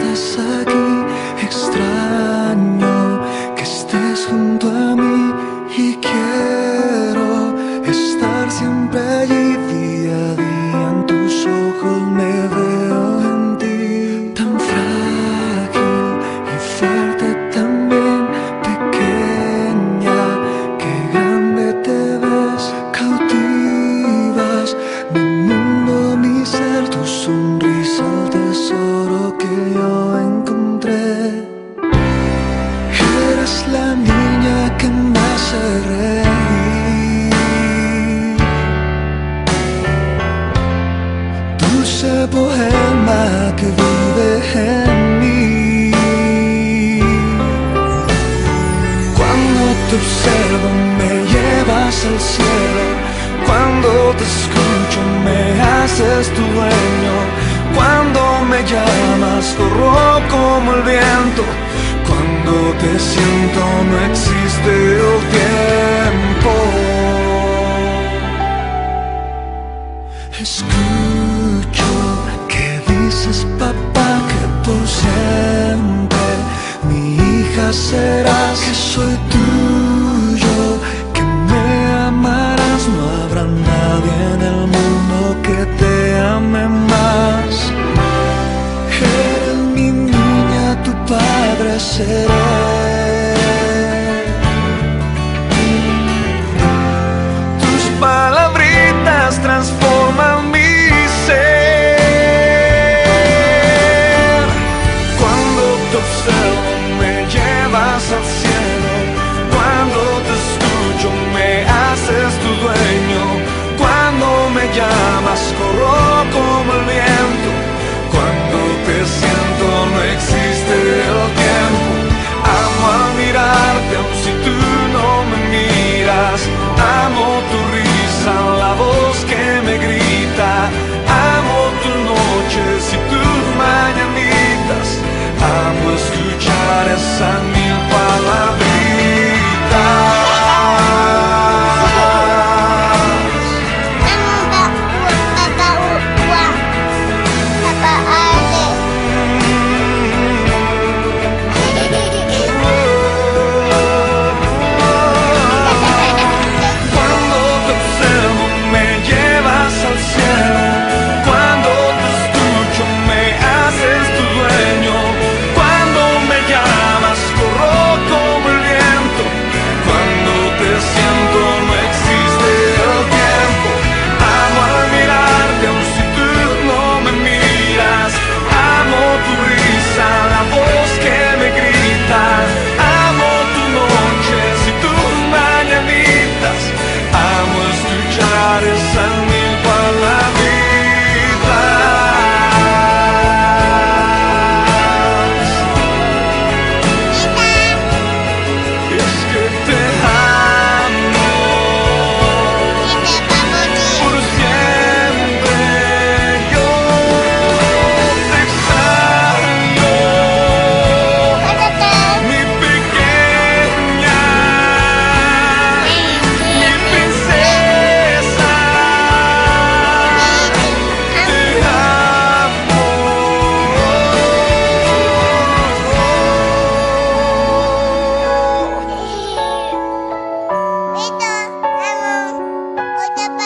estás aquí, extraño que estés junto a mí y quiero estar siempre allí día a día en tus ojos. Al cielo. Cuando te escucho me haces tu dueño. Cuando me llamas corro como el viento. Cuando te siento no existe el tiempo. Escucho que dices papá que por siempre mi hija serás, que soy tuyo,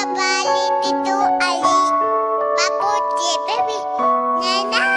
Papa, little Ali. Papa, dear baby. Nana.